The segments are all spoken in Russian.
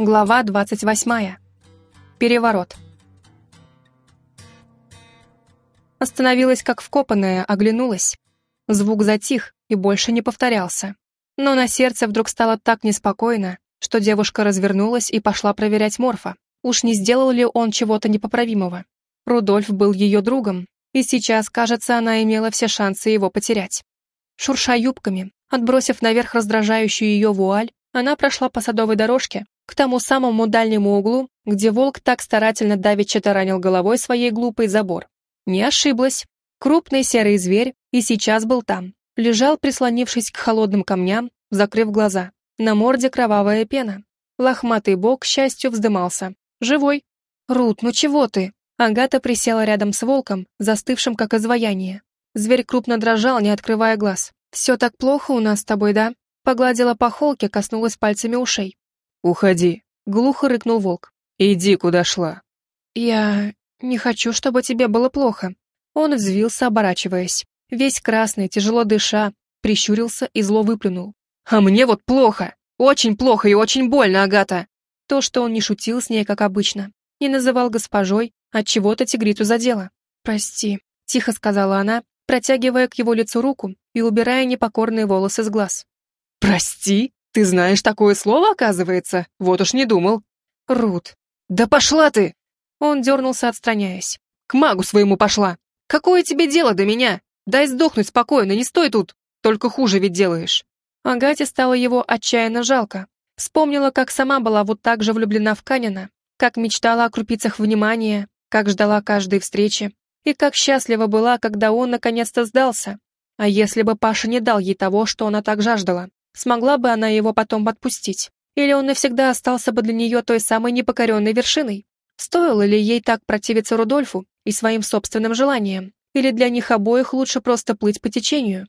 Глава 28. Переворот. Остановилась как вкопанная, оглянулась. Звук затих и больше не повторялся. Но на сердце вдруг стало так неспокойно, что девушка развернулась и пошла проверять Морфа. Уж не сделал ли он чего-то непоправимого. Рудольф был ее другом, и сейчас, кажется, она имела все шансы его потерять. Шурша юбками, отбросив наверх раздражающую ее вуаль, она прошла по садовой дорожке, к тому самому дальнему углу, где волк так старательно давеча таранил головой своей глупый забор. Не ошиблась. Крупный серый зверь и сейчас был там. Лежал, прислонившись к холодным камням, закрыв глаза. На морде кровавая пена. Лохматый бок, к счастью, вздымался. Живой. «Рут, ну чего ты?» Агата присела рядом с волком, застывшим как изваяние. Зверь крупно дрожал, не открывая глаз. «Все так плохо у нас с тобой, да?» Погладила по холке, коснулась пальцами ушей. «Уходи», — глухо рыкнул волк. «Иди, куда шла». «Я не хочу, чтобы тебе было плохо». Он взвился, оборачиваясь. Весь красный, тяжело дыша, прищурился и зло выплюнул. «А мне вот плохо! Очень плохо и очень больно, Агата!» То, что он не шутил с ней, как обычно, не называл госпожой, от чего то тигриту задело. «Прости», — тихо сказала она, протягивая к его лицу руку и убирая непокорные волосы с глаз. «Прости?» Ты знаешь такое слово, оказывается? Вот уж не думал. Рут. Да пошла ты! Он дернулся, отстраняясь. К магу своему пошла. Какое тебе дело до меня? Дай сдохнуть спокойно, не стой тут. Только хуже ведь делаешь. Агате стало его отчаянно жалко. Вспомнила, как сама была вот так же влюблена в Канина, как мечтала о крупицах внимания, как ждала каждой встречи, и как счастлива была, когда он наконец-то сдался. А если бы Паша не дал ей того, что она так жаждала? Смогла бы она его потом отпустить? Или он навсегда остался бы для нее той самой непокоренной вершиной? Стоило ли ей так противиться Рудольфу и своим собственным желаниям? Или для них обоих лучше просто плыть по течению?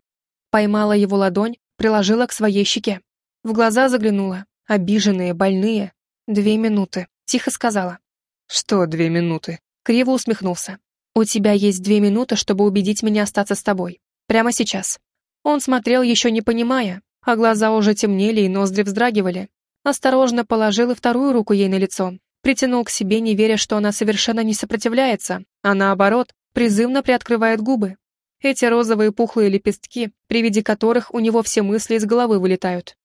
Поймала его ладонь, приложила к своей щеке. В глаза заглянула, обиженные, больные. «Две минуты», — тихо сказала. «Что две минуты?» Криво усмехнулся. «У тебя есть две минуты, чтобы убедить меня остаться с тобой. Прямо сейчас». Он смотрел, еще не понимая, а глаза уже темнели и ноздри вздрагивали. Осторожно положил и вторую руку ей на лицо, притянул к себе, не веря, что она совершенно не сопротивляется, а наоборот, призывно приоткрывает губы. Эти розовые пухлые лепестки, при виде которых у него все мысли из головы вылетают.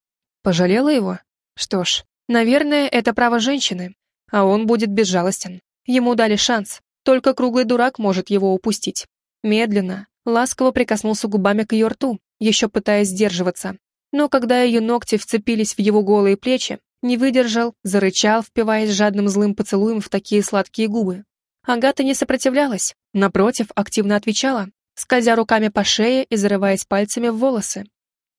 Пожалела его? Что ж, наверное, это право женщины, а он будет безжалостен. Ему дали шанс, только круглый дурак может его упустить. Медленно, ласково прикоснулся губами к ее рту, еще пытаясь сдерживаться, но когда ее ногти вцепились в его голые плечи, не выдержал, зарычал, впиваясь жадным злым поцелуем в такие сладкие губы. Агата не сопротивлялась, напротив, активно отвечала, скользя руками по шее и зарываясь пальцами в волосы.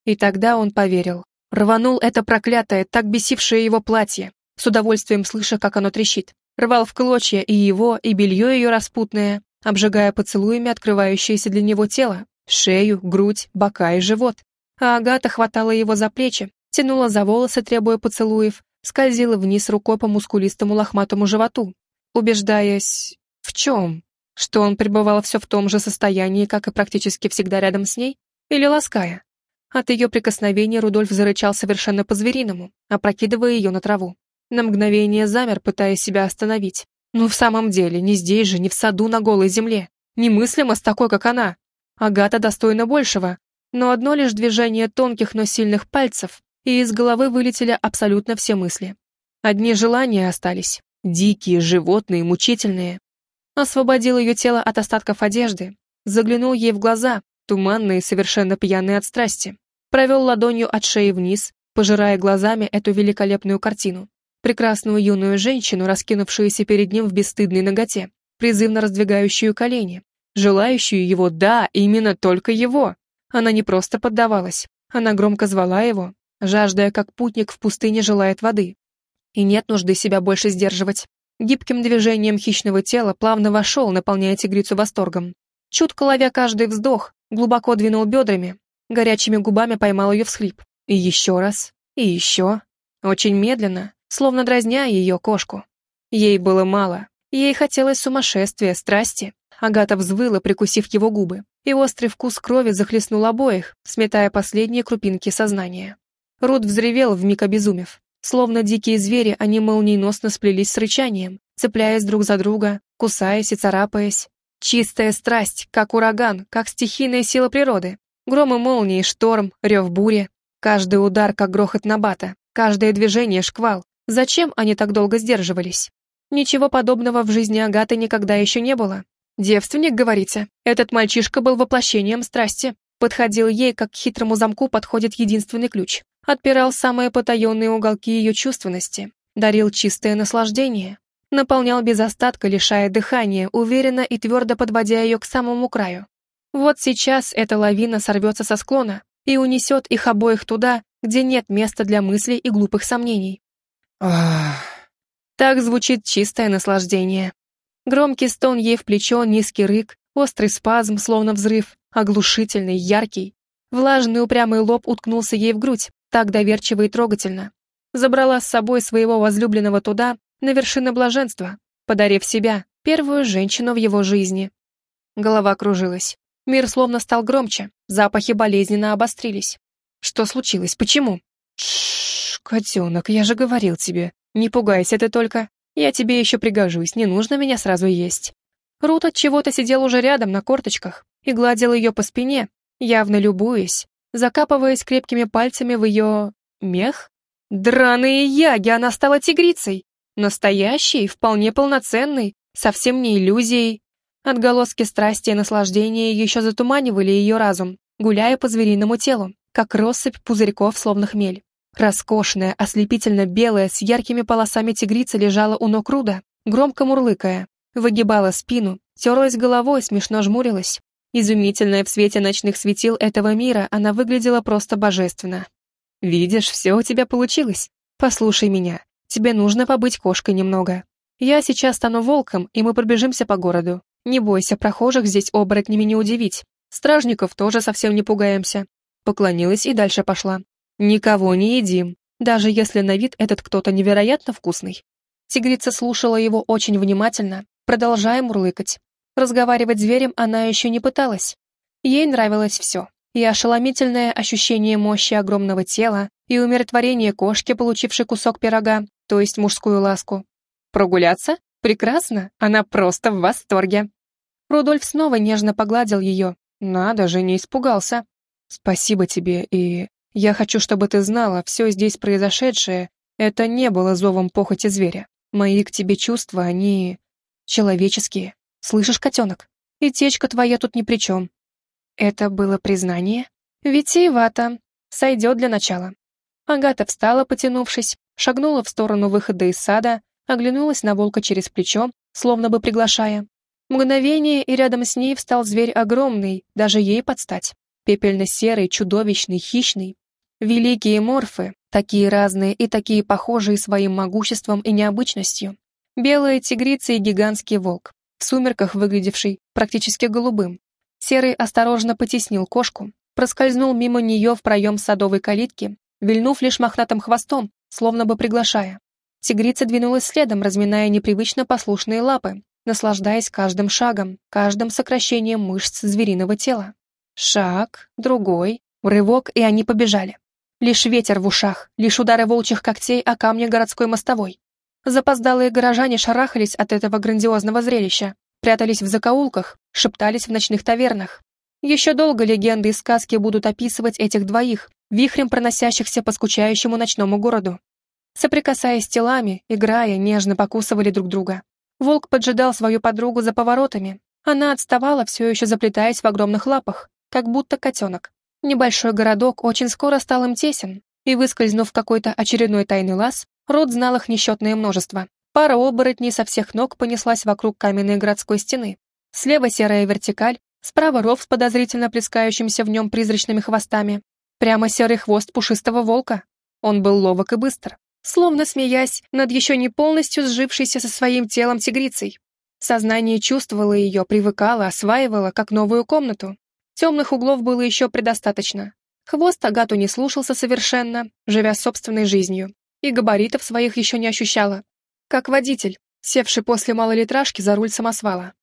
И тогда он поверил. Рванул это проклятое, так бесившее его платье, с удовольствием слыша, как оно трещит. Рвал в клочья и его, и белье ее распутное, обжигая поцелуями открывающееся для него тело, шею, грудь, бока и живот а Агата хватала его за плечи, тянула за волосы, требуя поцелуев, скользила вниз рукой по мускулистому лохматому животу, убеждаясь... в чем? Что он пребывал все в том же состоянии, как и практически всегда рядом с ней? Или лаская? От ее прикосновения Рудольф зарычал совершенно по-звериному, опрокидывая ее на траву. На мгновение замер, пытаясь себя остановить. Ну, в самом деле, не здесь же, не в саду на голой земле. Немыслимо с такой, как она. Агата достойна большего, но одно лишь движение тонких, но сильных пальцев, и из головы вылетели абсолютно все мысли. Одни желания остались, дикие, животные, мучительные. Освободил ее тело от остатков одежды, заглянул ей в глаза, туманные, совершенно пьяные от страсти, провел ладонью от шеи вниз, пожирая глазами эту великолепную картину. Прекрасную юную женщину, раскинувшуюся перед ним в бесстыдной ноготе, призывно раздвигающую колени, желающую его, да, именно только его. Она не просто поддавалась, она громко звала его, жаждая, как путник в пустыне желает воды. И нет нужды себя больше сдерживать. Гибким движением хищного тела плавно вошел, наполняя тигрицу восторгом. Чутко ловя каждый вздох, глубоко двинул бедрами, горячими губами поймал ее всхлип. И еще раз, и еще. Очень медленно, словно дразня ее кошку. Ей было мало. Ей хотелось сумасшествия, страсти. Агата взвыла, прикусив его губы и острый вкус крови захлестнул обоих, сметая последние крупинки сознания. Рот взревел, вмиг обезумев. Словно дикие звери, они молниеносно сплелись с рычанием, цепляясь друг за друга, кусаясь и царапаясь. Чистая страсть, как ураган, как стихийная сила природы. Гром и молнии, шторм, рев бури. Каждый удар, как грохот набата. Каждое движение — шквал. Зачем они так долго сдерживались? Ничего подобного в жизни Агаты никогда еще не было. «Девственник, говорите? Этот мальчишка был воплощением страсти. Подходил ей, как к хитрому замку подходит единственный ключ. Отпирал самые потаенные уголки ее чувственности. Дарил чистое наслаждение. Наполнял без остатка, лишая дыхания, уверенно и твердо подводя ее к самому краю. Вот сейчас эта лавина сорвется со склона и унесет их обоих туда, где нет места для мыслей и глупых сомнений. Ах. Так звучит чистое наслаждение. Громкий стон ей в плечо, низкий рык, острый спазм, словно взрыв, оглушительный, яркий. Влажный упрямый лоб уткнулся ей в грудь, так доверчиво и трогательно. Забрала с собой своего возлюбленного туда, на вершину блаженства, подарив себя, первую женщину в его жизни. Голова кружилась. Мир словно стал громче, запахи болезненно обострились. Что случилось? Почему? Тш, котенок, я же говорил тебе. Не пугайся ты только. Я тебе еще пригожусь, не нужно меня сразу есть. Рут от чего-то сидел уже рядом на корточках и гладил ее по спине, явно любуясь, закапываясь крепкими пальцами в ее... мех? Драные яги, она стала тигрицей. Настоящей, вполне полноценной, совсем не иллюзией. Отголоски страсти и наслаждения еще затуманивали ее разум, гуляя по звериному телу, как россыпь пузырьков, словно хмель. Роскошная, ослепительно белая, с яркими полосами тигрица лежала у ног Руда, громко мурлыкая, выгибала спину, терлась головой, смешно жмурилась. Изумительная в свете ночных светил этого мира, она выглядела просто божественно. «Видишь, все у тебя получилось. Послушай меня, тебе нужно побыть кошкой немного. Я сейчас стану волком, и мы пробежимся по городу. Не бойся, прохожих здесь оборотнями не удивить. Стражников тоже совсем не пугаемся. Поклонилась и дальше пошла. Никого не едим, даже если на вид этот кто-то невероятно вкусный. Тигрица слушала его очень внимательно, продолжая мурлыкать. Разговаривать с зверем она еще не пыталась. Ей нравилось все. И ошеломительное ощущение мощи огромного тела, и умиротворение кошки, получившей кусок пирога, то есть мужскую ласку. Прогуляться? Прекрасно, она просто в восторге. Рудольф снова нежно погладил ее. Надо же, не испугался. Спасибо тебе, и я хочу, чтобы ты знала, все здесь произошедшее, это не было зовом похоти зверя. Мои к тебе чувства, они... человеческие. Слышишь, котенок? И течка твоя тут ни при чем. Это было признание? Витиевато. Сойдет для начала. Агата встала, потянувшись, шагнула в сторону выхода из сада, оглянулась на волка через плечо, словно бы приглашая. Мгновение, и рядом с ней встал зверь огромный, даже ей подстать. Пепельно-серый, чудовищный, хищный. Великие морфы, такие разные и такие похожие своим могуществом и необычностью. Белая тигрица и гигантский волк, в сумерках выглядевший практически голубым. Серый осторожно потеснил кошку, проскользнул мимо нее в проем садовой калитки, вильнув лишь мохнатым хвостом, словно бы приглашая. Тигрица двинулась следом, разминая непривычно послушные лапы, наслаждаясь каждым шагом, каждым сокращением мышц звериного тела. Шаг, другой, рывок, и они побежали. Лишь ветер в ушах, лишь удары волчьих когтей о камни городской мостовой. Запоздалые горожане шарахались от этого грандиозного зрелища, прятались в закоулках, шептались в ночных тавернах. Еще долго легенды и сказки будут описывать этих двоих, вихрем проносящихся по скучающему ночному городу. Соприкасаясь телами, играя, нежно покусывали друг друга. Волк поджидал свою подругу за поворотами. Она отставала, все еще заплетаясь в огромных лапах, как будто котенок. Небольшой городок очень скоро стал им тесен, и, выскользнув в какой-то очередной тайный лаз, Рот знал их несчетное множество. Пара оборотней со всех ног понеслась вокруг каменной городской стены. Слева серая вертикаль, справа ров с подозрительно плескающимся в нем призрачными хвостами. Прямо серый хвост пушистого волка. Он был ловок и быстр, словно смеясь над еще не полностью сжившейся со своим телом тигрицей. Сознание чувствовало ее, привыкало, осваивало, как новую комнату, Темных углов было еще предостаточно. Хвост Агату не слушался совершенно, живя собственной жизнью, и габаритов своих еще не ощущала. Как водитель, севший после малолитражки за руль самосвала.